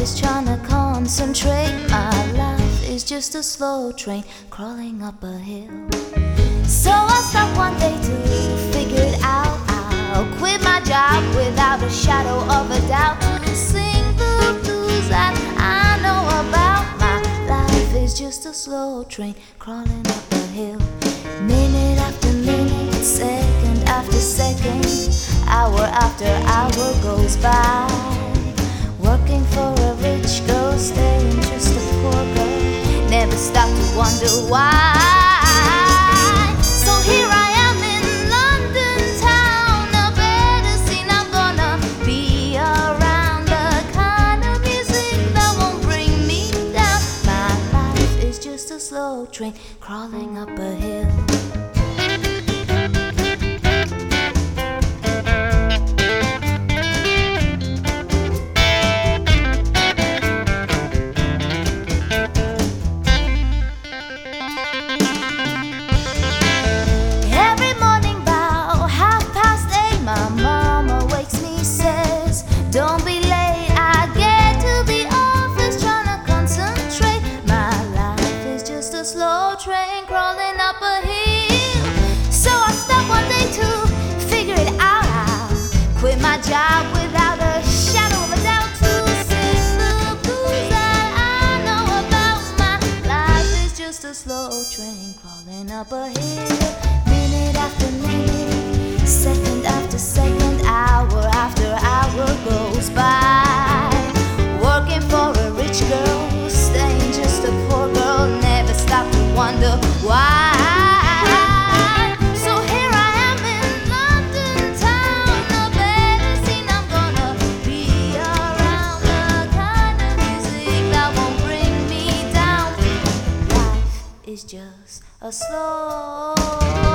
office trying to concentrate. My life is just a slow train crawling up a hill. So I stopped one day to figure it out. I'll quit my job without a shadow of a doubt to sing the blues that I know about. My life is just a slow train crawling up a hill. Minute after minute, second after second, hour after hour goes by. Never to wonder why. So here I am in London town, a better scene I'm gonna be around. The kind of music that won't bring me down. My life is just a slow train crawling up a hill. A slow train crawling up a hill. So I stop one day to figure it out. I'll quit my job without a shadow of a doubt to sing the blues that I know about. My life is just a slow train crawling up a hill. Minute after minute, is just a slow